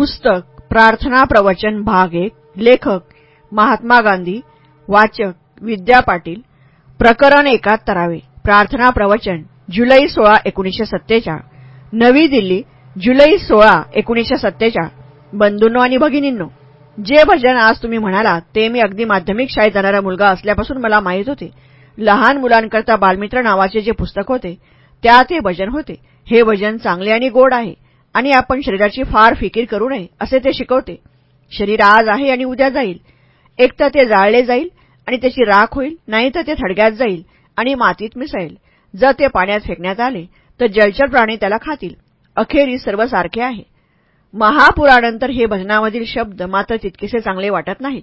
पुस्तक प्रार्थना प्रवचन भाग एक लेखक महात्मा गांधी वाचक विद्या पाटील प्रकरण एकाहत्तरावे प्रार्थना प्रवचन जुलै सोळा एकोणीसशे सत्तेचाळ नवी दिल्ली जुलै सोळा एकोणीसशे सत्तेचाळ. बंधूंनो आणि भगिनींनो जे भजन आज तुम्ही म्हणालात ते मी अगदी माध्यमिक शाळेत जाणारा मुलगा असल्यापासून मला माहीत होते. लहान मुलांकरता बालमित्र नावाचे जे पुस्तक होते त्यात हे भजन होते. हे भजन चांगले आणि गोड आहे. आणि आपण शरीराची फार फिकीर करू नये असे ते शिकवते. शरीर आज आहे आणि उद्या जाईल. एक तर ते जाळले जाईल आणि त्याची राख होईल नाहीतर ते थडग्यात जाईल आणि मातीत मिसळेल. जर ते पाण्यात फेकण्यात आले तर जलचर प्राणी त्याला खातील. अखेरीस सर्व सारखे आहे. महापुरानंतर हे भजनामधील शब्द मात्र तितकेसे चांगले वाटत नाहीत.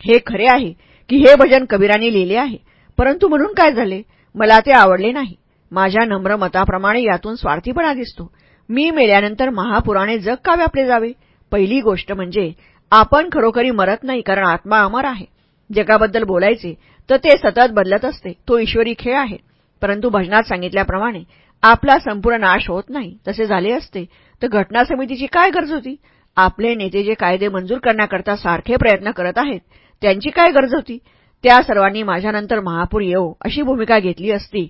हे खरे आहे की हे भजन कबीराने लिहिले आहे. परंतु म्हणून काय झाले? मला ते आवडले नाही. माझ्या नम्र मताप्रमाणे यातून स्वार्थीपणा दिसतो. मी मेल्यानंतर महापुराणे जग का व्यापले जावे. पहिली गोष्ट म्हणजे आपण खरोखरी मरत नाही कारण आत्मा अमर आहे. जगाबद्दल बोलायचे तर ते सतत बदलत असते. तो ईश्वरी खेळ आहे. परंतु भजनात सांगितल्याप्रमाणे आपला संपूर्ण नाश होत नाही. तसे झाले असते तर घटना समितीची काय गरज होती? आपले नेते जे कायदे मंजूर करण्याकरता सारखे प्रयत्न करत आहेत त्यांची काय गरज होती? त्या सर्वांनी माझ्यानंतर महापूर येऊ अशी भूमिका घेतली असती.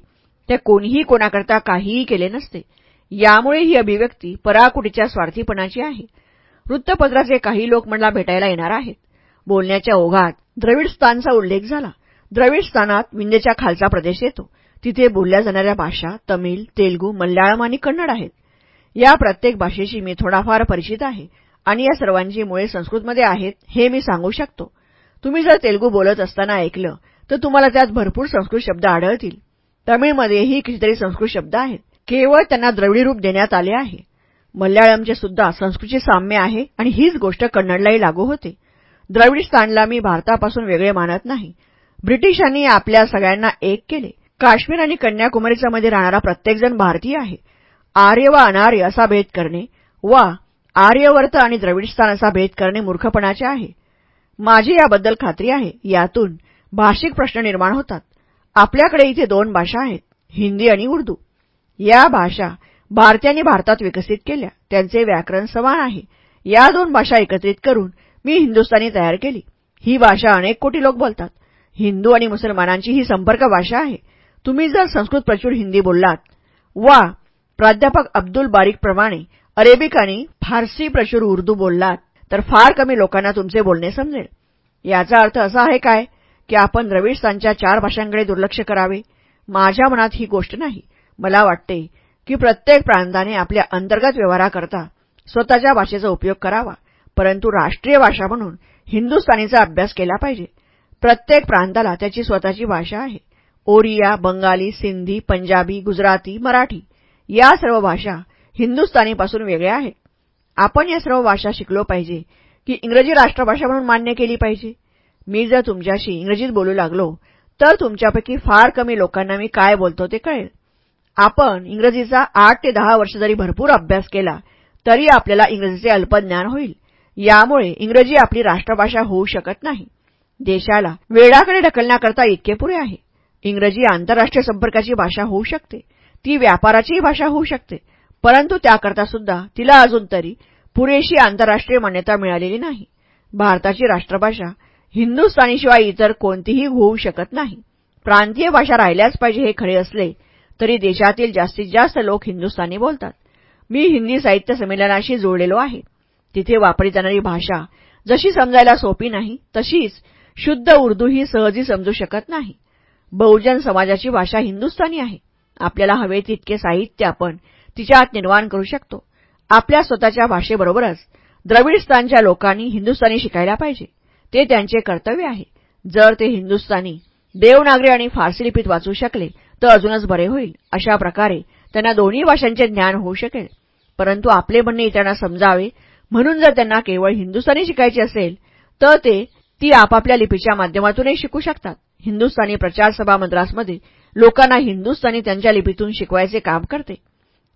त्या कोणीही कोणाकरता काहीही केले नसते. यामुळे ही अभिव्यक्ती पराकुटीच्या स्वार्थीपणाची आहे. वृत्तपत्राचे काही लोक मला भेटायला येणार आहेत. बोलण्याच्या ओघात द्रविडस्थानचा उल्लेख झाला. द्रविडस्थानात विंध्येच्या खालचा प्रदेश येतो. तिथे बोलल्या जाणाऱ्या भाषा तमिळ तेलगू मल्याळम आणि कन्नड आहेत. या प्रत्येक भाषेशी मी थोडाफार परिचित आहे आणि या सर्वांची मुळे संस्कृतमध्ये आहेत हे मी सांगू शकतो. तुम्ही जर तेलगू बोलत असताना ऐकलं तर तुम्हाला त्यात भरपूर संस्कृत शब्द आढळतील. तमिळमध्येही कितीतरी संस्कृत शब्द आहेत. केवळ त्यांना द्रविडी रूप देण्यात आले आहे. मल्याळमचे सुद्धा संस्कृतची साम्य आहे आणि हीच गोष्ट कन्नडलाही लागू होते. द्रविडस्थानला मी भारतापासून वेगळे मानत नाही. ब्रिटिशांनी आपल्या सगळ्यांना एक केले. काश्मीर आणि कन्याकुमारीचा मध्ये राहणारा प्रत्येकजण भारतीय आहे. आर्य व अनार्य असा भेद करणे वा आर्यवर्त आणि द्रविडस्थान असा भेद करणे मूर्खपणाचे आहे. माझी याबद्दल खात्री आहे. यातून भाषिक प्रश्न निर्माण होतात. आपल्याकडे इथे दोन भाषा आहेत. हिंदी आणि उर्दू. या भाषा भारतीयांनी भारतात विकसित केल्या. त्यांचे व्याकरण समान आहे. या दोन भाषा एकत्रित करून मी हिंदुस्थानी तयार केली. ही भाषा अनेक कोटी लोक बोलतात. हिंदू आणि मुसलमानांची ही संपर्क भाषा आहे. तुम्ही जर संस्कृत प्रचूर हिंदी बोललात वा प्राध्यापक अब्दुल बारीकप्रमाणे अरेबिक आणि फारसी प्रचूर उर्दू बोललात तर फार कमी लोकांना तुमचे बोलणे समजेल. याचा अर्थ असा आहे काय की आपण द्रविडस्थानच्या चार भाषांकडे दुर्लक्ष करावे. माझ्या मनात ही गोष्ट नाही. मला वाटते की प्रत्येक प्रांताने आपल्या अंतर्गत व्यवहाराकरता स्वतःच्या भाषेचा उपयोग करावा परंतु राष्ट्रीय भाषा म्हणून हिंदुस्थानीचा अभ्यास केला पाहिजे. प्रत्येक प्रांताला त्याची स्वतःची भाषा आहे. ओरिया बंगाली सिंधी पंजाबी गुजराती मराठी या सर्व भाषा हिंदुस्थानीपासून वेगळ्या आहेत. आपण या सर्व भाषा शिकलो पाहिजे की इंग्रजी राष्ट्रभाषा म्हणून मान्य केली पाहिजे. मी जर तुमच्याशी इंग्रजीत बोलू लागलो तर तुमच्यापैकी फार कमी लोकांना मी काय बोलतो ते कळेल. आपण इंग्रजीचा आठ ते दहा वर्ष जरी भरपूर अभ्यास केला तरी आपल्याला इंग्रजीचे अल्पज्ञान होईल. यामुळे इंग्रजी आपली राष्ट्रभाषा होऊ शकत नाही. देशाला वेळाकडे ढकलण्याकरता इतके पुरे आहे. इंग्रजी आंतरराष्ट्रीय संपर्काची भाषा होऊ शकते. ती व्यापाराचीही भाषा होऊ शकते. परंतु त्याकरता सुद्धा तिला अजून तरी पुरेशी आंतरराष्ट्रीय मान्यता मिळालेली नाही. भारताची राष्ट्रभाषा हिंदुस्थानीशिवाय इतर कोणतीही होऊ शकत नाही. प्रांतीय भाषा राहिल्याच पाहिजे हे खरे असले तरी देशातील जास्तीत जास्त लोक हिंदुस्थानी बोलतात. मी हिंदी साहित्य संमेलनाशी जोडलेलो आहे. तिथे वापरली जाणारी भाषा जशी समजायला सोपी नाही तशीच शुद्ध उर्दू ही सहजी समजू शकत नाही. बहुजन समाजाची भाषा हिंदुस्थानी आहे. आपल्याला हवे तितके साहित्य आपण तिच्यात निर्माण करू शकतो. आपल्या स्वतःच्या भाषेबरोबरच द्रविडस्थानच्या लोकांनी हिंदुस्थानी शिकायला पाहिजे. ते त्यांचे कर्तव्य आहे. जर ते हिंदुस्थानी देवनागरी आणि फारसी लिपीत वाचू शकले तर अजूनच बरे होईल. अशा प्रकारे त्यांना दोन्ही भाषांचे ज्ञान होऊ शकेल. परंतु आपले म्हणणे इतरांना समजावे. म्हणून जर त्यांना केवळ हिंदुस्थानी शिकायची असेल तर ते ती आपापल्या लिपीच्या माध्यमातूनही शिकू शकतात. हिंदुस्थानी प्रचार सभा मद्रासमध्ये लोकांना हिंदुस्थानी त्यांच्या लिपीतून शिकवायचे काम करते.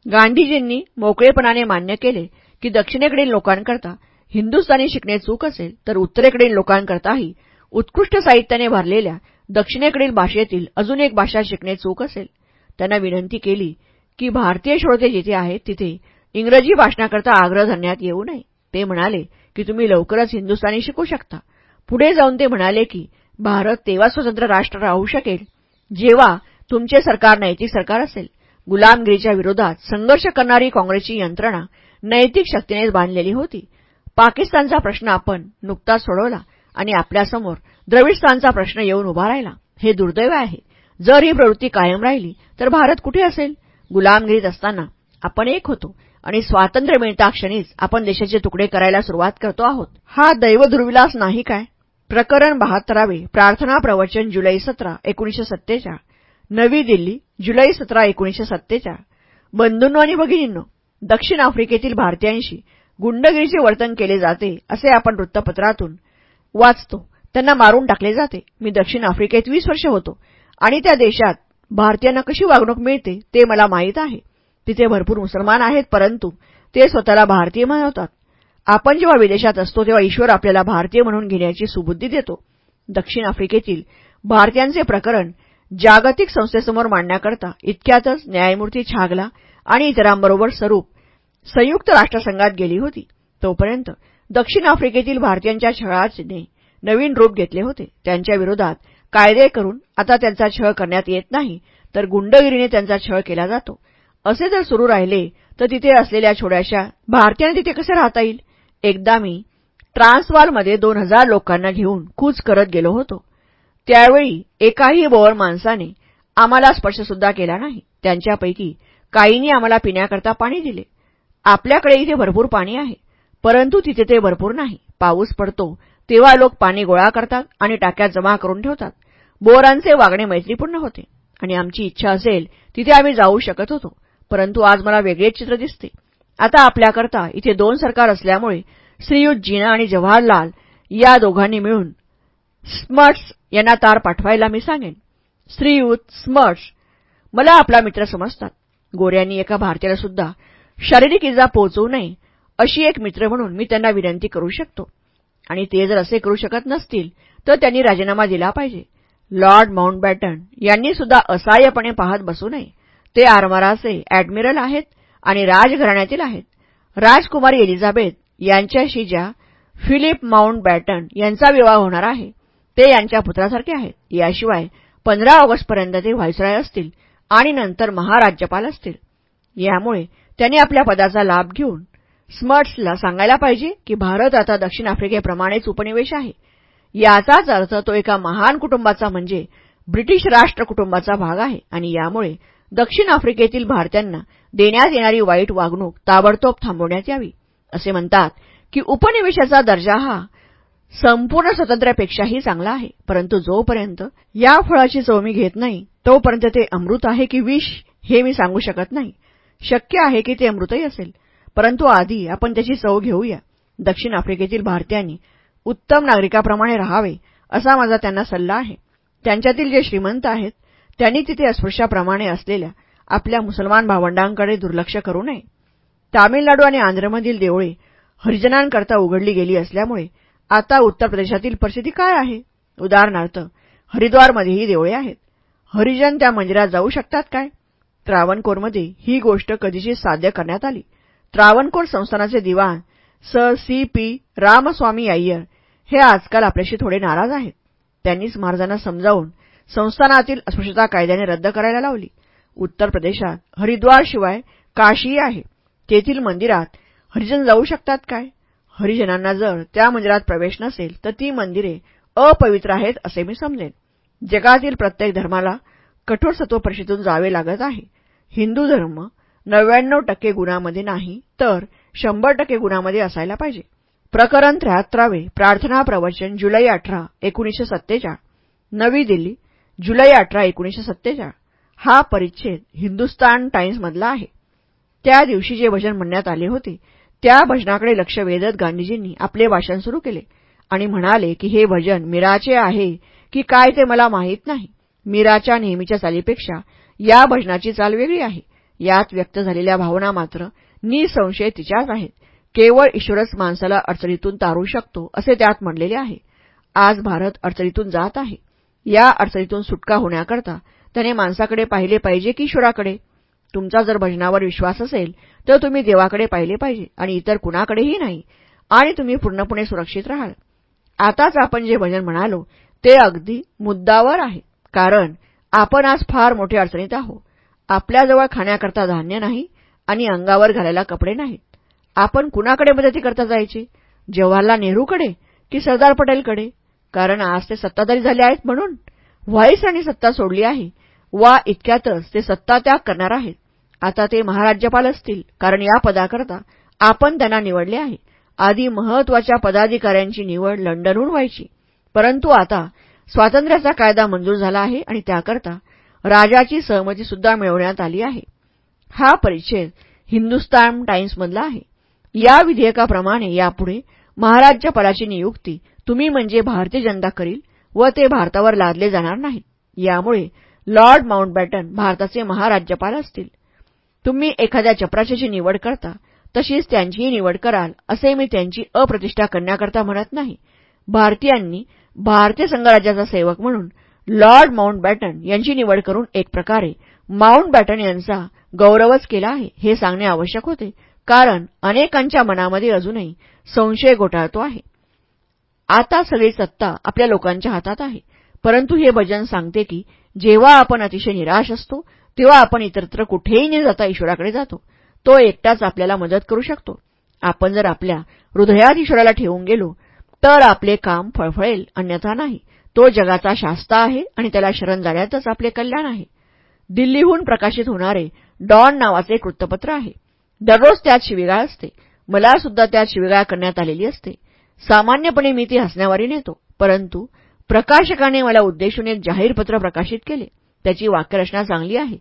गांधीजींनी मोकळेपणाने मान्य केले की दक्षिणेकडील लोकांकरता हिंदुस्थानी शिकणे चूक असेल तर उत्तरेकडील लोकांकरताही उत्कृष्ट साहित्याने भरलेल्या दक्षिणेकडील भाषेतील अजून एक भाषा शिकणे चूक असेल. त्यांना विनंती केली की भारतीय श्रोते जिथे आहेत तिथे इंग्रजी भाषणाकरता आग्रह धरण्यात येऊ नये. ते म्हणाले की तुम्ही लवकरच हिंदुस्थानी शिकू शकता. पुढे जाऊन ते म्हणाले की भारत तेव्हा स्वतंत्र राष्ट्र राहू शकेल जेव्हा तुमचे सरकार नैतिक सरकार असेल. गुलामगिरीच्या विरोधात संघर्ष करणारी काँग्रेसची यंत्रणा नैतिक शक्तीनेच बांधलेली होती. पाकिस्तानचा प्रश्न आपण नुकताच सोडवला आणि आपल्यासमोर द्रविडस्थानचा प्रश्न येऊन उभा राहिला. हे दुर्दैव आहे. जर ही प्रवृत्ती कायम राहिली तर भारत कुठे असेल? गुलामगिरीत असताना आपण एक होतो आणि स्वातंत्र्य मिळताक्षणीच आपण देशाचे तुकडे करायला सुरुवात करतो आहोत. हा दैवदुर्विलास नाही काय? प्रकरण बहात्तरावे प्रार्थना प्रवचन जुलै सतरा एकोणीशे सत्तेचाळ. नवी दिल्ली जुलै सतरा एकोणीशे सत्तेचाळ. बंधूंनो आणि भगिनींनो दक्षिण आफ्रिकेतील भारतीयांशी गुंडगिरीचे वर्तन केले जाते असे आपण वृत्तपत्रातून वाचतो. त्यांना मारून टाकले जाते. मी दक्षिण आफ्रिकेत वीस वर्ष होतो. आणि त्या देशात भारतीयांना कशी वागणूक मिळते ते मला माहीत आहे. तिथे भरपूर मुसलमान आहेत परंतु ते स्वतःला भारतीय म्हणवतात आपण जेव्हा विदेशात असतो तेव्हा ईश्वर आपल्याला भारतीय म्हणून घेण्याची सुबुद्धी देतो. दक्षिण आफ्रिकेतील भारतीयांचे प्रकरण जागतिक संस्थेसमोर मांडण्याकरता इतक्यातच न्यायमूर्ती छागला आणि इतरांबरोबर स्वरूप संयुक्त राष्ट्रसंघात गेली होती. तोपर्यंत दक्षिण आफ्रिकेतील भारतीयांच्या छळाने नवीन रूप घेतले होते. त्यांच्या विरोधात कायदे करून आता त्यांचा छळ करण्यात येत नाही तर गुंडगिरीने त्यांचा छळ केला जातो. असे जर सुरू राहिले तर तिथे असलेल्या छोड्याशा भारतीयांना तिथे कसे राहता येईल? एकदा मी ट्रान्सवालमध्ये दोन हजार लोकांना घेऊन कूच करत गेलो होतो. त्यावेळी एकाही बोअर माणसाने आम्हाला स्पर्शसुद्धा केला नाही. त्यांच्यापैकी काहींनी आम्हाला पिण्याकरता पाणी दिले. आपल्याकडे इथे भरपूर पाणी आहे परंतु तिथे ते भरपूर नाही. पाऊस पडतो तेव्हा लोक पाणी गोळा करतात आणि टाक्यात जमा करून ठेवतात. बोरांचे वागणे मैत्रीपूर्ण होते. आणि आमची इच्छा असेल तिथे आम्ही जाऊ शकत होतो. परंतु आज मला वेगळेच चित्र दिसते. आता आपल्याकरता इथे दोन सरकार असल्यामुळे श्रीयुत जीना आणि जवाहरलाल या दोघांनी मिळून स्मर्ट्स यांना तार पाठवायला मी सांगेन. श्रीयुत स्मर्ट्स मला आपला मित्र समजतात. गोऱ्यांनी एका भारतीयाला सुद्धा शारीरिक इजा पोहोचवू नये अशी एक मित्र म्हणून मी त्यांना विनंती करू शकतो. आणि ते जर असे करू शकत नसतील तर त्यांनी राजीनामा दिला पाहिजे. लॉर्ड माउंटबॅटन यांनी सुद्धा असहाय्यपणे पाहत बसू नये. ते आरमाराचे ॲडमिरल आहेत आणि राजघराण्यातील आहेत. राजकुमारी एलिझाबेथ यांच्याशी ज्या फिलिप माउंटबॅटन यांचा विवाह होणार आहे ते यांच्या पुत्रासारखे आहेत. याशिवाय पंधरा ऑगस्टपर्यंत ते व्हायसराय असतील आणि नंतर महाराज्यपाल असतील. यामुळे त्यांनी आपल्या पदाचा लाभ घेऊन स्मर्ट्सला सांगायला पाहिजे की भारत आता दक्षिण आफ्रिकेप्रमाणेच उपनिवेश आहे. याचाच अर्थ तो एका महान कुटुंबाचा म्हणजे ब्रिटिश राष्ट्र कुटुंबाचा भाग आहे आणि यामुळे दक्षिण आफ्रिकेतील भारतीयांना देण्यात येणारी वाईट वागणूक ताबडतोब थांबवण्यात यावी असे म्हणतात की उपनिवेशाचा दर्जा हा संपूर्ण स्वातंत्र्यापेक्षाही चांगला आहे. परंतु जोपर्यंत या फळाची चव मी घेत नाही तोपर्यंत ते अमृत आहे की विष हे मी सांगू शकत नाही. शक्य आहे की ते अमृतही असेल. परंतु आधी आपण त्याची चव घेऊया. दक्षिण आफ्रिकेतील भारतीयांनी उत्तम नागरिकाप्रमाणे राहावे असा माझा त्यांना सल्ला आहे. त्यांच्यातील जे श्रीमंत आहेत त्यांनी तिथे अस्पृश्याप्रमाणे असलेल्या आपल्या मुसलमान भावंडांकडे दुर्लक्ष करू नये. तामिळनाडू आणि आंध्रमधील देवळे हरिजनांकरता उघडली गेली असल्यामुळे आता उत्तर प्रदेशातील परिस्थिती काय आहे? उदाहरणार्थ हरिद्वारमध्येही देवळे आहेत. हरिजन त्या मंदिरात जाऊ शकतात काय? त्रावणकोरमध्ये ही गोष्ट कधीशी साध्य करण्यात आली. त्रावणकोर संस्थानाचे दिवाण sir C P Ramaswami Iyer हे आजकाल आपल्याशी थोडे नाराज आहेत. त्यांनीच महाराजांना समजावून संस्थानातील अस्पृश्यता कायद्याने रद्द करायला लावली. उत्तर प्रदेशात हरिद्वारशिवाय काशीही आहे. तेथील मंदिरात हरिजन जाऊ शकतात काय? हरिजनांना जर त्या मंदिरात प्रवेश नसेल तर ती मंदिरे अपवित्र आहेत असे मी समजेन. जगातील प्रत्येक धर्माला कठोर सत्व परिषदेतून जावे लागत आहे. हिंदू धर्म नव्याण्णव टक्के गुणामध्ये नाही तर शंभर टक्के गुणामध्ये असायला पाहिजे. प्रकरण त्र्याहत्तरावे प्रार्थना प्रवचन जुलै अठरा एकोणीसशे सत्तेचाळ. नवी दिल्ली जुलै अठरा एकोणीसशे सत्तेचाळ. हा परिच्छेद हिंदुस्तान टाइम्समधला आहे. त्या दिवशी जे भजन म्हणण्यात आले होते त्या भजनाकडे लक्ष वेधत गांधीजींनी आपले भाषण सुरू केले आणि म्हणाले की हे भजन मीराचे आहे की काय ते मला माहीत नाही. मीराच्या नेहमीच्या चालीपेक्षा या भजनाची चाल वेगळी आहे. यात व्यक्त झालेल्या भावना मात्र निसंशय तिच्याच आहेत. केवळ ईश्वरच माणसाला अडचणीतून तारू शकतो असे त्यात म्हणलेले आहे. आज भारत अडचणीतून जात आहे. या अडचणीतून सुटका होण्याकरता त्याने माणसाकडे पाहिले पाहिजे की ईश्वराकडे? तुमचा जर भजनावर विश्वास असेल तर तुम्ही देवाकडे पाहिले पाहिजे आणि इतर कुणाकडेही नाही आणि तुम्ही पूर्णपणे सुरक्षित राहाल. आताच आपण जे भजन म्हणालो ते अगदी मुद्दावर आहे कारण आपण आज फार मोठ्या अडचणीत आहोत. आपल्याजवळ खाण्याकरता धान्य नाही आणि अंगावर घालायला कपडे नाहीत. आपण कुणाकडे मदती करता जायचे? जवाहरलाल नेहरूकडे की सरदार पटेलकडे? कारण आज ते सत्ताधारी झाले आहेत म्हणून. व्हाईस आणि सत्ता सोडली आहे. वा इतक्यातच ते सत्ता त्याग करणार आहेत. आता ते महाराज्यपाल असतील. कारण या पदाकरता आपण त्यांना निवडले आहे. आधी महत्त्वाच्या पदाधिकाऱ्यांची निवड लंडनहून व्हायची. परंतु आता स्वातंत्र्याचा कायदा मंजूर झाला आहे आणि त्याकरता राजाची सहमती सुद्धा मिळवण्यात आली आहे. हा परिच्छेद हिंदुस्तान टाइम्समधला आहे. या विधेयकाप्रमाणे यापुढे महाराज्यपालाची नियुक्ती तुम्ही म्हणजे भारतीय जनता करील व ते भारतावर लादले जाणार नाहीत यामुळे लॉर्ड माउंटबॅटन भारताचे महाराज्यपाल असतील. तुम्ही एखाद्या चपराशाची निवड करता तशीच त्यांचीही निवड कराल असे मी त्यांची अप्रतिष्ठा करण्याकरता म्हणत नाही. भारतीयांनी भारतीय संघराज्याचा सेवक म्हणून लॉर्ड माउंटबॅटन यांची निवड करून एक प्रकारे माउंटबॅटन यांचा गौरवच केला आहे हे सांगणे आवश्यक होते. कारण अनेकांच्या मनामध्ये अजूनही संशय गोटाळतो आहे. आता सगळी सत्ता आपल्या लोकांच्या हातात आहे. परंतु हे भजन सांगते की जेव्हा आपण अतिशय निराश असतो तेव्हा आपण इतरत्र कुठेही न जाता ईश्वराकडे जातो. तो एकटाच आपल्याला मदत करू शकतो. आपण जर आपल्या हृदयात ईश्वराला ठेवून गेलो तर आपले काम फळफळेल अन्यथा नाही. तो जगाचा शास्ता आहे आणि त्याला शरण जाण्यातच आपले कल्याण आहे. दिल्लीहून प्रकाशित होणारे डॉन नावाचे वृत्तपत्र आहे. दररोज त्यात शिविगाळ असते. मला सुद्धा त्यात शिविगाळ करण्यात आलेली असते. सामान्यपणे मी ती हसण्यावारी नेतो. परंतु प्रकाशकाने मला उद्देशून एक जाहीर पत्र प्रकाशित केले. त्याची वाक्यरचना चांगली आहे.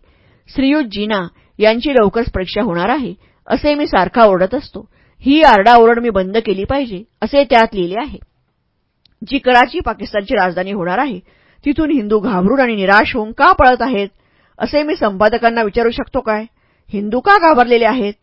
श्रीयुत जीना यांची लवकरच परीक्षा होणार आहे असे मी सारखा ओरडत असतो. ही आरडाओरड मी बंद केली पाहिजे असे त्यात लिहिले आहे. जी कराची पाकिस्तानची राजधानी होणार आहे तिथून हिंदू घाबरून आणि निराश होऊन का पळत आहेत असे मी संपादकांना विचारू शकतो काय? हिंदू का घाबरलेले आहेत?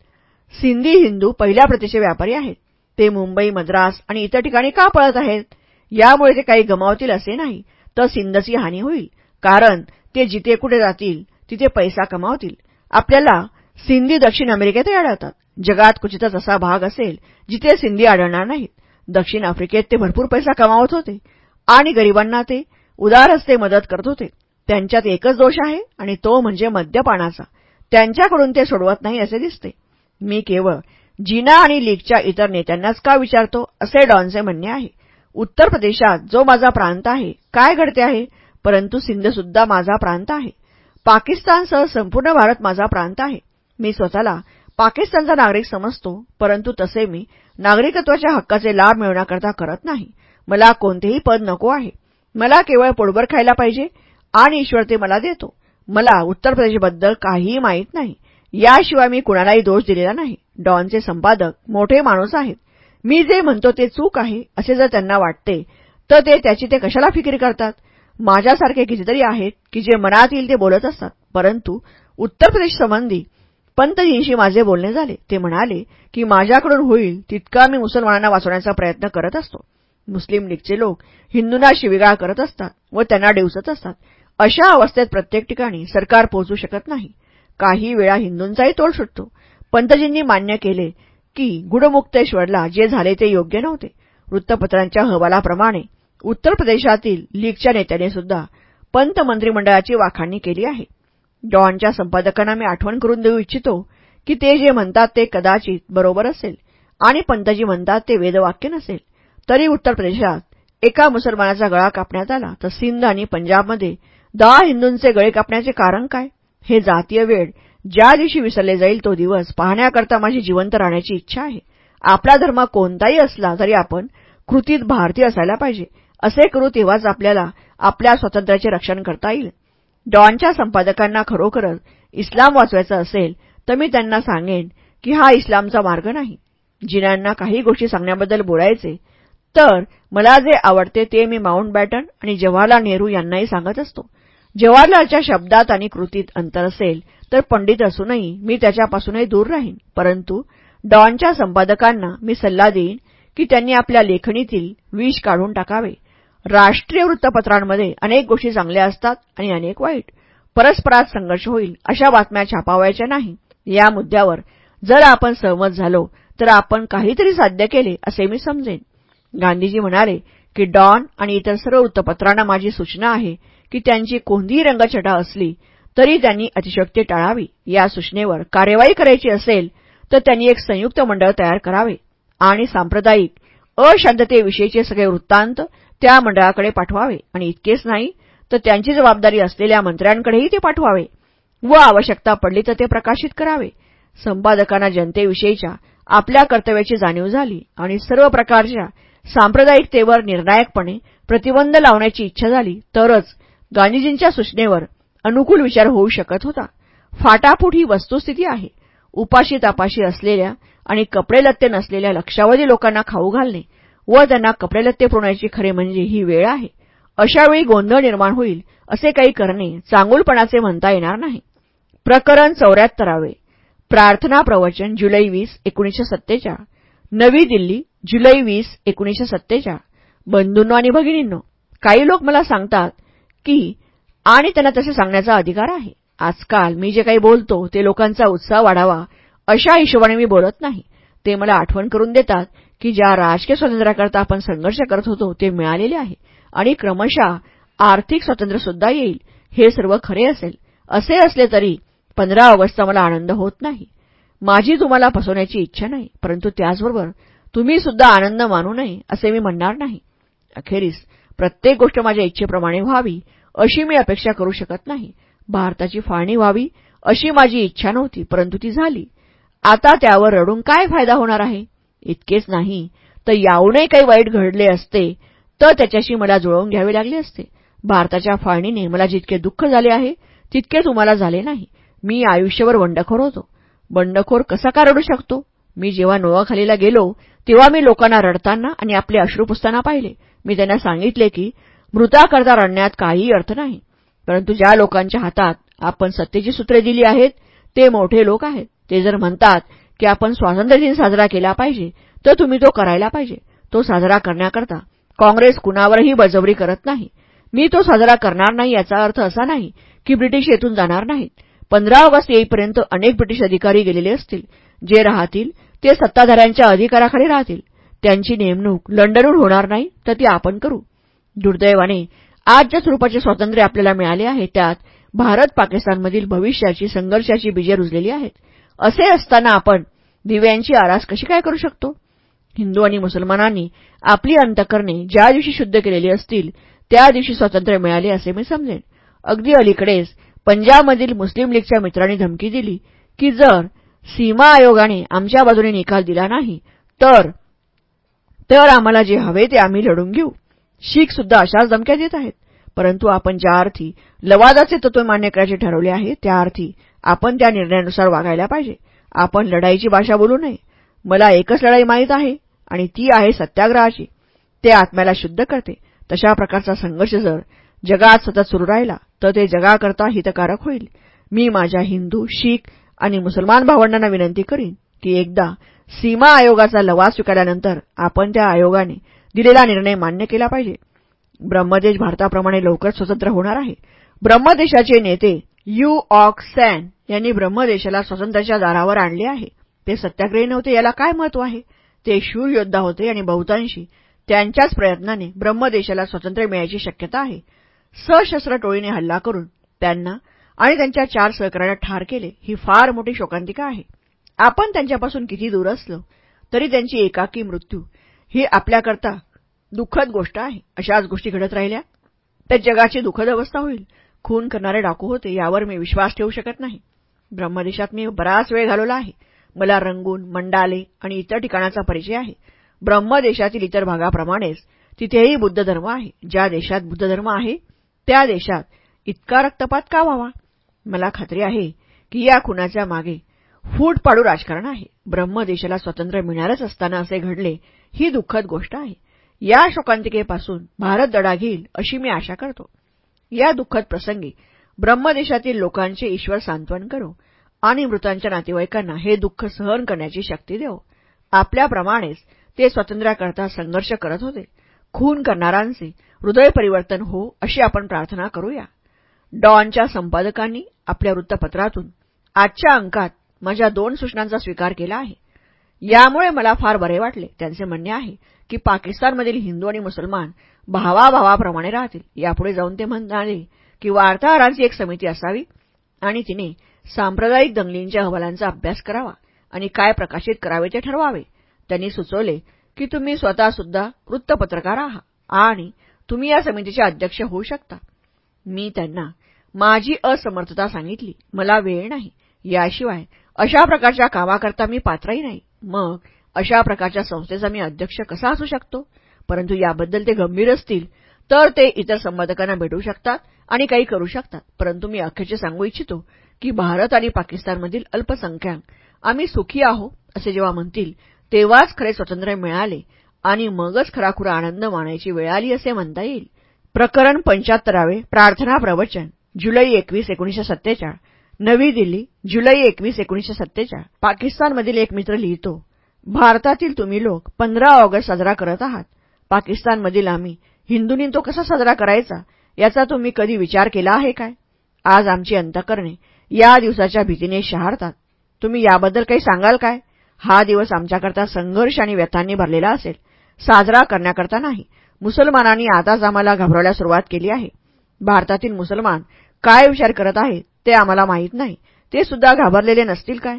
सिंधी हिंदू पहिल्या प्रतीचे व्यापारी आहेत. ते मुंबई मद्रास आणि इतर ठिकाणी का पळत आहेत? यामुळे ते काही गमावतील असे नाही तर सिंधची हानी होईल कारण ते जिथे कुठे जातील तिथे पैसा कमावतील. आपल्याला सिंधी दक्षिण अमेरिकेतही आढळतात. जगात क्वचितच असा भाग असेल जिथे सिंधी आढळणार नाहीत. दक्षिण आफ्रिकेत ते भरपूर पैसा कमावत होते. आणि गरिबांना ते उदार हस्ते मदत करत होते. त्यांच्यात एकच दोष आहे आणि तो म्हणजे मद्यपानाचा. त्यांच्याकडून ते सोडवत नाही असे दिसते. मी केवळ जीना आणि लीगच्या इतर नेत्यांनाच का विचारतो असे डॉनचे म्हणणे आहे. उत्तर प्रदेशात जो माझा प्रांत आहे काय घडते आहे? परंतु सिंधसुद्धा माझा प्रांत आहे. पाकिस्तानसह संपूर्ण भारत माझा प्रांत आहे. मी स्वतःला पाकिस्तानचा नागरिक समजतो परंतु तसे मी नागरिकत्वाच्या हक्काचे लाभ मिळवण्याकरता करत नाही. मला कोणतेही पद नको आहे. मला केवळ पोटभर खायला पाहिजे आणि ईश्वर ते मला देतो. मला उत्तर प्रदेशबद्दल काहीही माहीत नाही. याशिवाय मी कुणालाही दोष दिलेला नाही. डॉनचे संपादक मोठे माणूस आहेत. मी जे म्हणतो ते चूक आहे असे जर त्यांना वाटते तर ते त्याची ते कशाला फिकीर करतात? माझ्यासारखे कितीतरी आहेत की जे मनात येईल ते बोलत असतात. परंतु उत्तर प्रदेशसंबंधी पंतजींशी माझे बोलणे झाले. ते म्हणाले की माझ्याकडून होईल तितका मी मुसलमानांना वाचवण्याचा प्रयत्न करत असतो. मुस्लिम लीगचे लोक हिंदूंना शिविगाळ करत असतात व त्यांना डेवसत असतात. अशा अवस्थेत प्रत्येक ठिकाणी सरकार पोहोचू शकत नाही. काही वेळा हिंदूंचाही तोल सुटतो. पंतजींनी मान्य केले की गुडमुक्तेश्वरला जे झाले ते योग्य नव्हते. वृत्तपत्रांच्या अहवालाप्रमाणे उत्तर प्रदेशातील लीगच्या नेत्याने सुद्धा पंत मंत्रिमंडळाची वाखाणणी केली आहे. डॉनच्या संपादकांना मी आठवण करून देऊ इच्छितो की ते जे म्हणतात ते कदाचित बरोबर असेल आणि पंतजी म्हणतात ते वेदवाक्य नसेल. तरी उत्तर प्रदेशात एका मुसलमानाचा गळा कापण्यात आला तर सिंध आणि पंजाबमध्ये दहा हिंदूंचे गळे कापण्याचे कारण काय? हे जातीय वेळ ज्या दिवशी विसरले जाईल तो दिवस पाहण्याकरता माझी जिवंत राहण्याची इच्छा आहे. आपला धर्म कोणताही असला तरी आपण कृतीत भारतीय असायला पाहिजे. असे करू तेव्हाच आपल्याला आपल्या स्वातंत्र्याचे रक्षण करता येईल. डॉनच्या संपादकांना खरोखरच इस्लाम वाचवायचा असेल तर मी त्यांना सांगेन की हा इस्लामचा मार्ग नाही. जिनांना काही गोष्टी सांगण्याबद्दल बोलायचे तर मला जे आवडते ते मी माउंट बॅटन आणि जवाहरलाल नेहरू यांनाही सांगत असतो. जवाहरलालच्या शब्दात आणि कृतीत अंतर असेल तर पंडित असूनही मी त्याच्यापासूनही दूर राहीन. परंतु डॉनच्या संपादकांना मी सल्ला देईन की त्यांनी आपल्या लेखणीतील विष काढून टाकावे. राष्ट्रीय वृत्तपत्रांमध्ये अनेक गोष्टी चांगल्या असतात आणि अनेक वाईट. परस्परात संघर्ष होईल अशा बातम्या छापावायच्या नाही. या मुद्द्यावर जर आपण सहमत झालो तर आपण काहीतरी साध्य केले असे मी समजेन. गांधीजी म्हणाले की डॉन आणि इतर सर्व वृत्तपत्रांना माझी सूचना आहे की त्यांची कोणतीही रंगछटा असली तरी त्यांनी अतिशक्ती टाळावी. या सूचनेवर कार्यवाही करायची असेल तर त्यांनी एक संयुक्त मंडळ तयार करावे. आणि सांप्रदायिक अशांततेविषयीचे सगळे वृत्तांत त्या मंडळाकडे पाठवावे. आणि इतकेच नाही तर त्यांची जबाबदारी असलेल्या मंत्र्यांकडेही ते पाठवावे. व आवश्यकता पडली तर ते प्रकाशित करावे. संपादकांना जनतेविषयीच्या आपल्या कर्तव्याची जाणीव झाली आणि सर्व प्रकारच्या सांप्रदायिकतेवर निर्णायकपणे प्रतिबंध लावण्याची इच्छा झाली तरच गांधीजींच्या सूचनेवर अनुकूल विचार होऊ शकत होता. फाटाफूट ही वस्तुस्थिती आहे. उपाशी तापाशी असलेल्या आणि कपडे लत्ते नसलेल्या लक्षावधी लोकांना खाऊ घालणे व त्यांना कपडे लत्ते पुरवण्याची खरे म्हणजे ही वेळ आहे. अशावेळी गोंधळ निर्माण होईल असे काही करणे चांगुलपणाचे म्हणता येणार नाही. प्रकरण चौऱ्याहत्तरावे. प्रार्थना प्रवचन जुलै वीस एकोणीसशे सत्तेचाळ. नवी दिल्ली जुलै वीस एकोणीसशे सत्तेचाळ. बंधूंनो आणि भगिनींनो काही लोक मला सांगतात की आणि त्यांना तसे सांगण्याचा अधिकार आहे. आजकाल मी जे काही बोलतो ते लोकांचा उत्साह वाढावा अशा हिशोबाने मी बोलत नाही. ते मला आठवण करून देतात की ज्या राजकीय स्वातंत्र्याकरता आपण संघर्ष करत होतो ते मिळालेले आहे. आणि क्रमशः आर्थिक स्वातंत्र्यसुद्धा येईल हे सर्व खरे असेल. असे असले तरी पंधरा ऑगस्टचा मला आनंद होत नाही. माझी तुम्हाला फसवण्याची इच्छा नाही परंतु त्याचबरोबर तुम्ही सुद्धा आनंद मानू नये असे मी म्हणणार नाही. अखेरीस प्रत्येक गोष्ट माझ्या इच्छेप्रमाणे व्हावी अशी मी अपेक्षा करू शकत नाही. भारताची फाळणी व्हावी अशी माझी इच्छा नव्हती परंतु ती झाली. आता त्यावर रडून काय फायदा होणार आहे? इतकेच नाही तर याहूनही काही वाईट घडले असते तर त्याच्याशी मला जुळवून घ्यावे लागले असते. भारताच्या फाळणीने मला जितके दुःख झाले आहे तितके तुम्हाला झाले नाही. मी आयुष्यभर बंडखोर होतो. बंडखोर कसा का रडू शकतो? मी जेव्हा नोवाखालीला गेलो तेव्हा मी लोकांना रडताना आणि आपले अश्रू पुसताना पाहिले. मी त्यांना सांगितले की मृताकरता रडण्यात काहीही अर्थ नाही. परंतु ज्या लोकांच्या हातात आपण सत्तेची सूत्रे दिली आहेत ते मोठे लोक आहेत. ते जर म्हणतात की आपण स्वातंत्र्य दिन साजरा केला पाहिजे तर तुम्ही तो करायला पाहिजे. तो साजरा करण्याकरता काँग्रेस कुणावरही बजवरी करत नाही. मी तो साजरा करणार नाही याचा अर्थ असा नाही की ब्रिटिश येथून जाणार नाहीत. पंधरा ऑगस्ट येईपर्यंत अनेक ब्रिटिश अधिकारी गेलेले असतील. जे राहतील ते सत्ताधाऱ्यांच्या अधिकाराखाली राहतील. त्यांची नेमणूक लंडनहून होणार नाही तर ती आपण करू. दुर्दैवाने आज ज्या स्वरूपाचे स्वातंत्र्य आपल्याला मिळाले आहे त्यात भारत पाकिस्तानमधील भविष्याची संघर्षाची बीजे रुजलेली आहेत. असे असताना आपण दिव्यांची आरास कशी काय करू शकतो? हिंदू आणि मुसलमानांनी आपली अंतकरणे ज्या दिवशी शुद्ध केलेली असतील त्या दिवशी स्वातंत्र्य मिळाले असे मी समजेन. अगदी अलीकडेच पंजाबमधील मुस्लिम लीगच्या मित्रांनी धमकी दिली की जर सीमा आयोगाने आमच्या बाजूने निकाल दिला नाही तर तर आम्हाला जे हवे ते आम्ही लढून घेऊ. शीख सुद्धा अशाच धमक्या देत आहेत. परंतु आपण ज्या अर्थी लवादाचे तत्व मान्य करायचे ठरवले आहे त्या अर्थी आपण त्या निर्णयानुसार वागायला पाहिजे. आपण लढाईची भाषा बोलू नये. मला एकच लढाई माहीत आहे आणि ती आहे सत्याग्रहाची. ते आत्म्याला शुद्ध करते. तशा प्रकारचा संघर्ष जर जगात सतत सुरू राहिला तर ते जगाकरता हितकारक होईल. मी माझ्या हिंदू शीख आणि मुसलमान भावंडांना विनंती करीन की एकदा सीमा आयोगाचा लवाद स्वीकारल्यानंतर आपण त्या आयोगाने दिलेला निर्णय मान्य केला पाहिजे. ब्रह्मदेश भारताप्रमाणे लवकर स्वतंत्र होणार आहे. ब्रह्मदेशाचे नेते यू ऑक सॅन यांनी ब्रह्मदेशाला स्वातंत्र्याच्या दारावर आणले आहे. ते सत्याग्रही नव्हते याला काय महत्त्व आहे? ते शूर योद्धा होते आणि बहुतांशी त्यांच्याच प्रयत्नाने ब्रह्मदेशाला स्वातंत्र्य मिळायची शक्यता आहे. सशस्त्र टोळीने हल्ला करून त्यांना आणि त्यांच्या चार सहकार्यांना ठार केले ही फार मोठी शोकांतिका आहे. आपण त्यांच्यापासून किती दूर असलो तरी त्यांची एकाकी मृत्यू ही आपल्याकरता दुःखद गोष्ट आहे. अशाच गोष्टी घडत राहिल्या तर जगाची दुःखद अवस्था होईल. खून करणारे डाकू होते यावर मी विश्वास ठेवू शकत नाही. ब्रह्मदेशात मी बराच वेळ घालवला आहे. मला रंगून मंडाले आणि इतर ठिकाणाचा परिचय आहे. ब्रह्मदेशातील इतर भागाप्रमाणेच तिथेही बुद्ध धर्म आहे. ज्या देशात बुद्ध धर्म आहे त्या देशात इतका रक्तपात का व्हावा? मला खात्री आहे की या खुनाच्या मागे फूट पाडू राजकारण आहे. ब्रह्मदेशाला स्वातंत्र्य मिळणारच असताना असे घडले ही दुःखद गोष्ट आहे. या शोकांतिकेपासून भारत दडा घेईल अशी मी आशा करतो. या दुःखद प्रसंगी ब्रह्मदेशातील लोकांचे ईश्वर सांत्वन करो आणि मृतांच्या नातेवाईकांना हे दुःख सहन करण्याची शक्ती देव आपल्याप्रमाणेच ते स्वातंत्र्याकरता संघर्ष करत होते. खून करणारांचे हृदय परिवर्तन हो अशी आपण प्रार्थना करूया. डॉनच्या संपादकांनी आपल्या वृत्तपत्रातून आजच्या अंकात माझ्या दोन सूचनांचा स्वीकार केला आहे. यामुळे मला फार बरे वाटले. त्यांचे म्हणणे आहे की पाकिस्तानमधील हिंदू आणि मुसलमान भावाभावाप्रमाणे राहतील. यापुढे जाऊन ते म्हणाले की वार्ताहरांची एक समिती असावी आणि तिने सांप्रदायिक दंगलींच्या अहवालांचा अभ्यास करावा आणि काय प्रकाशित करावे ते ठरवावे. त्यांनी सुचवले की तुम्ही स्वतः सुद्धा वृत्तपत्रकार आहात आणि तुम्ही या समितीचे अध्यक्ष होऊ शकता. मी त्यांना माझी असमर्थता सांगितली. मला वेळ नाही. याशिवाय अशा प्रकारच्या कामाकरता मी पात्रही नाही. मग अशा प्रकारच्या संस्थेचा मी अध्यक्ष कसा असू शकतो? परंतु याबद्दल ते गंभीर असतील तर ते इतर संपादकांना भेटू शकतात आणि काही करू शकतात. परंतु मी अखेरचे सांगू इच्छितो की भारत आणि पाकिस्तानमधील अल्पसंख्याक आम्ही सुखी आहो असे जेव्हा म्हणतील तेव्हाच खरे स्वातंत्र्य मिळाले आणि मगच खराखुरा आनंद मानायची वेळ आली असे म्हणता येईल. प्रकरण पंच्याहत्तरावे प्रार्थना प्रवचन जुलै एकवीस एकोणीशे सत्तेचाळ. नवी दिल्ली जुलै एकवीस एकोणीशे सत्तेचाळ. पाकिस्तानमधील एक मित्र लिहितो भारतातील तुम्ही लोक पंधरा ऑगस्ट साजरा करत आहात. पाकिस्तानमधील आम्ही हिंदूंनी तो कसा साजरा करायचा याचा तुम्ही कधी विचार केला आहे काय? आज आमची अंतकरणे या दिवसाच्या भीतीने शहारतात. तुम्ही याबद्दल काही सांगाल काय? हा दिवस आमच्याकरता संघर्ष आणि व्यथांनी भरलेला असेल. साजरा करण्याकरता नाही. मुसलमानांनी आताच आम्हाला घाबरवायला सुरुवात केली आहे. भारतातील मुसलमान काय विचार करत आहेत ते आम्हाला माहीत नाही. ते सुद्धा घाबरलेले नसतील काय?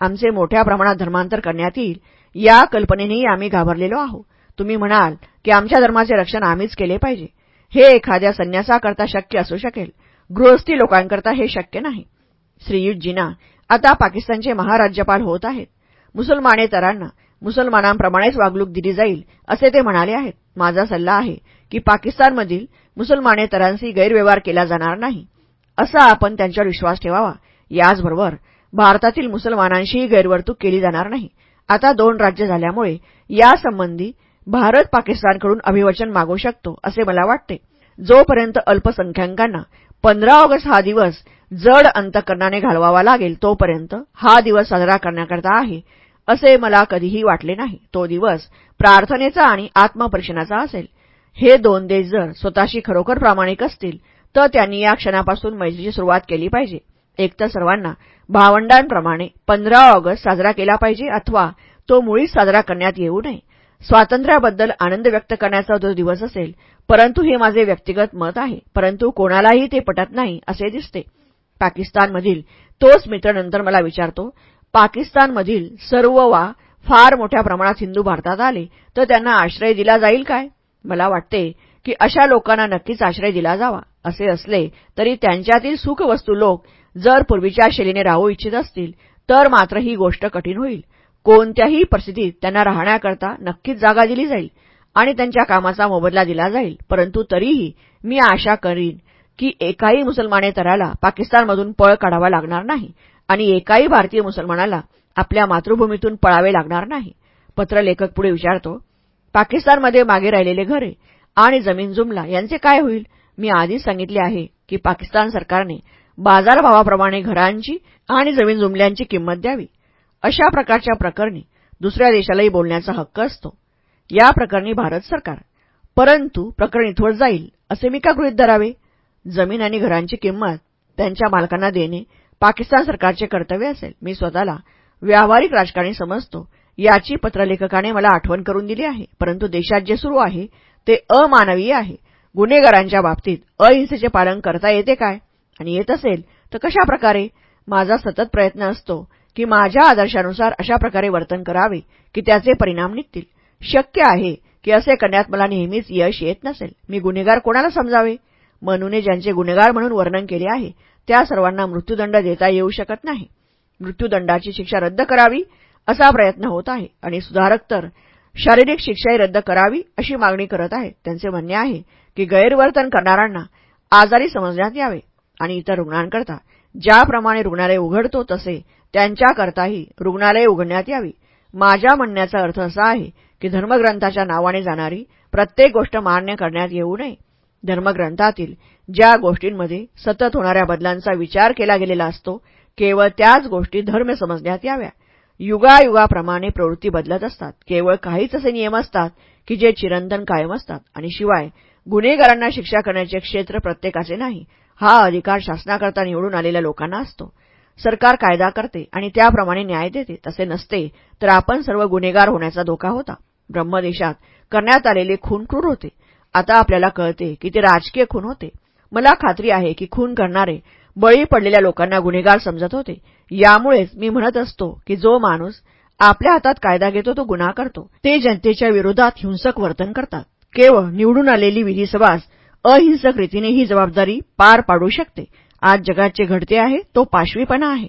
आमचे मोठ्या प्रमाणात धर्मांतर करण्यात येईल या कल्पनेनेही आम्ही घाबरलेलो आहोत. तुम्ही म्हणाल की आमच्या धर्माचे रक्षण आम्हीच केले पाहिजे. हे एखाद्या संन्यासाकरता शक्य असू शकेल. गृहस्थी लोकांकरता हे शक्य नाही. श्रीयुतजीना आता पाकिस्तानचे महाराज्यपाल होत आहेत. मुसलमानेतरांना मुसलमानांप्रमाणेच वागणूक दिली जाईल असे ते म्हणाले आहेत. माझा सल्ला आहे की पाकिस्तानमधील मुसलमानेतरांशी गैरव्यवहार केला जाणार नाही. असा आपण त्यांच्यावर विश्वास ठेवावा. याचबरोबर भारतातील मुसलमानांशीही गैरवर्तूक केली जाणार नाही. आता दोन राज्य झाल्यामुळे यासंबंधी भारत पाकिस्तानकडून अभिवचन मागू शकतो असे मला वाटते. जोपर्यंत अल्पसंख्याकांना पंधरा ऑगस्ट हा दिवस जड अंतकरणाने घालवावा लागेल तोपर्यंत हा दिवस साजरा करण्याकरता आहे असे मला कधीही वाटले नाही. तो दिवस प्रार्थनेचा आणि आत्मपरीक्षणाचा असेल. हे दोन देश जर स्वतःशी खरोखर प्रामाणिक असतील तर त्यांनी या क्षणापासून मैत्रीची सुरुवात केली पाहिजे. एकतर सर्वांना भावंडांप्रमाणे पंधरा ऑगस्ट साजरा केला पाहिजे अथवा तो मुळीच साजरा करण्यात येऊ नये. स्वातंत्र्याबद्दल आनंद व्यक्त करण्याचा जो दिवस असेल परंतु हे माझे व्यक्तिगत मत आहे परंतु कोणालाही ते पटत नाही असे दिसते. पाकिस्तानमधील तोच मित्र नंतर मला विचारतो पाकिस्तानमधील सर्व वा फार मोठ्या प्रमाणात हिंदू भारतात आले तर त्यांना आश्रय दिला जाईल काय? मला वाटते की अशा लोकांना नक्कीच आश्रय दिला जावा असे असले तरी त्यांच्यातील सुखवस्तू लोक जर पूर्वीच्या शैलीने राहू इच्छित असतील तर मात्र ही गोष्ट कठीण होईल. कोणत्याही परिस्थितीत त्यांना राहण्याकरता नक्कीच जागा दिली जाईल आणि त्यांच्या कामाचा मोबदला दिला जाईल. परंतु तरीही मी आशा करीन की एकाही मुसलमानेतराला पाकिस्तानमधून पळ काढावा लागणार नाही आणि एकाही भारतीय मुसलमानाला आपल्या मातृभूमीतून पळावे लागणार नाही. पत्रलेखक पुढे विचारतो पाकिस्तानमध्ये मागे राहिलेले घरे आणि जमीन जुमला यांचे काय होईल? मी आधीच सांगितले आहे की पाकिस्तान सरकारने बाजारभावाप्रमाणे घरांची आणि जमीन जुमल्यांची किंमत द्यावी. अशा प्रकारच्या प्रकरणी दुसऱ्या देशालाही बोलण्याचा हक्क असतो. या प्रकरणी भारत सरकार परंतु प्रकरण थोड जाईल असे मी का गृहीत धरावे? जमीन आणि घरांची किंमत त्यांच्या मालकांना देणे पाकिस्तान सरकारचे कर्तव्य असेल. मी स्वतःला व्यावहारिक राजकारणी समजतो. याची पत्रलेखकाने मला आठवण करून दिली आहे. परंतु देशात जे सुरू आहे ते अमानवीय आहे. गुन्हेगारांच्या बाबतीत अहिंसेचे पालन करता येते काय? आणि येत असेल तर कशा प्रकारे माझा सतत प्रयत्न असतो की माझ्या आदर्शानुसार अशा प्रकारे वर्तन करावे की त्याचे परिणाम निघतील. शक्य आहे की असे करण्यात मला नेहमीच यश येत नसेल. मी गुन्हेगार कोणाला समजावे? मनूने ज्यांचे गुन्हेगार म्हणून वर्णन केले आहे त्या सर्वांना मृत्यूदंड देता येऊ शकत नाही. मृत्यूदंडाची शिक्षा रद्द करावी असा प्रयत्न होत आहे. आणि सुधारक तर शारीरिक शिक्षाही रद्द करावी अशी मागणी करत आहेत. त्यांचे म्हणणे आहे की गैरवर्तन करणाऱ्यांना आजारी समजण्यात यावे आणि इतर रुग्णांकरता ज्याप्रमाणे रुग्णालय उघडतो तसे त्यांच्याकरताही रुग्णालये उघडण्यात यावी. माझ्या म्हणण्याचा अर्थ असा आहे की धर्मग्रंथाच्या नावाने जाणारी प्रत्येक गोष्ट मान्य करण्यात येऊ नये. धर्मग्रंथातील ज्या गोष्टींमध्ये सतत होणाऱ्या बदलांचा विचार केला गेलेला असतो केवळ त्याच गोष्टी धर्म समजण्यात याव्या. युगायुगाप्रमाणे प्रवृत्ती बदलत असतात. केवळ काहीच असे नियम असतात की जे चिरंतन कायम असतात. आणि शिवाय गुन्हेगारांना शिक्षा करण्याचे क्षेत्र प्रत्येकाचे नाही. हा अधिकार शासनाकरता निवडून आलेल्या लोकांना असतो. सरकार कायदा करते आणि त्याप्रमाणे न्याय देते. तसे नसते तर आपण सर्व गुन्हेगार होण्याचा धोका होता. ब्रह्मदेशात करण्यात आलेले खून क्रूर होते. आता आपल्याला कळते की ते राजकीय खून होते. मला खात्री आहे की खून करणारे बळी पडलेल्या लोकांना गुन्हेगार समजत होते. यामुळेच मी म्हणत असतो की जो माणूस आपल्या हातात कायदा घेतो तो गुन्हा करतो. ते जनतेच्या विरोधात हिंसक वर्तन करतात. केवळ निवडून आलेली विधीसभाच अहिंसक रीतीने ही जबाबदारी पार पाडू शकते. आज जगात जे घडते आहे तो पाशवीपणा आहे.